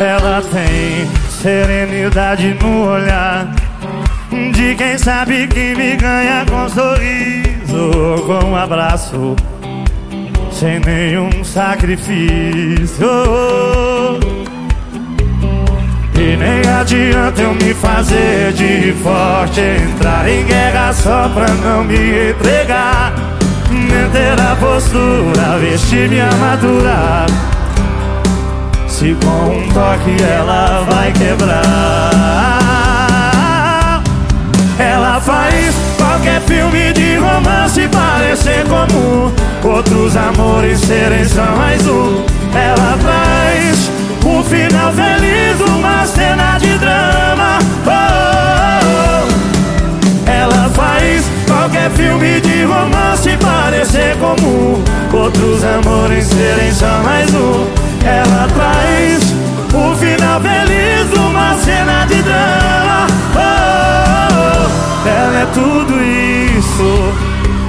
Ela tem serenidade no olhar De quem sabe que me ganha com sorriso Com um abraço Sem nenhum sacrifício. E nem adianta eu me fazer de forte Entrar em guerra só pra não me entregar. Manter a postura, vestir minha armadura se com um toque ela vai quebrar. Ela faz qualquer filme de romance parecer comum Outros amores serem só mais um. Ela traz um final feliz, uma cena de drama. Oh, oh, oh. Ela faz qualquer filme de romance parecer comum Outros amores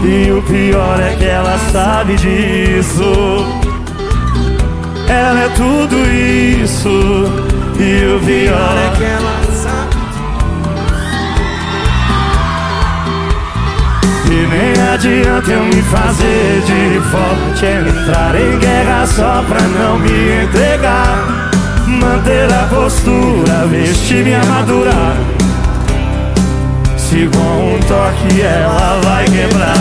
E o pior é que ela sabe disso. Ela é tudo isso. E o pior é que ela sabe E nem adianta eu me fazer de forte Entrar em guerra só pra não me entregar. Manter a postura, vestir minha armadura se com um toque ela vai quebrar.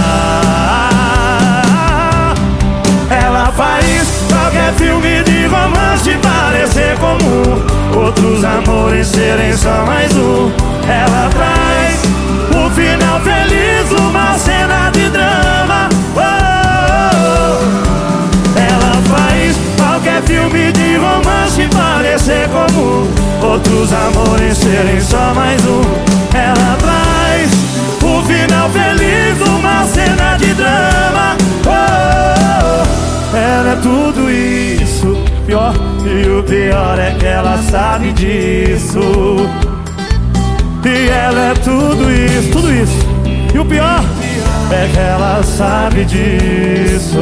Ela faz qualquer filme de romance parecer comum. Outros amores serem só mais um. Ela traz o final feliz, uma cena de drama. Oh, oh, oh. Ela faz qualquer filme de romance parecer comum. Outros amores serem só mais um. Ela traz tudo isso, pior. E o pior é que ela sabe disso. E ela é tudo isso, tudo isso. E o pior é que ela sabe disso.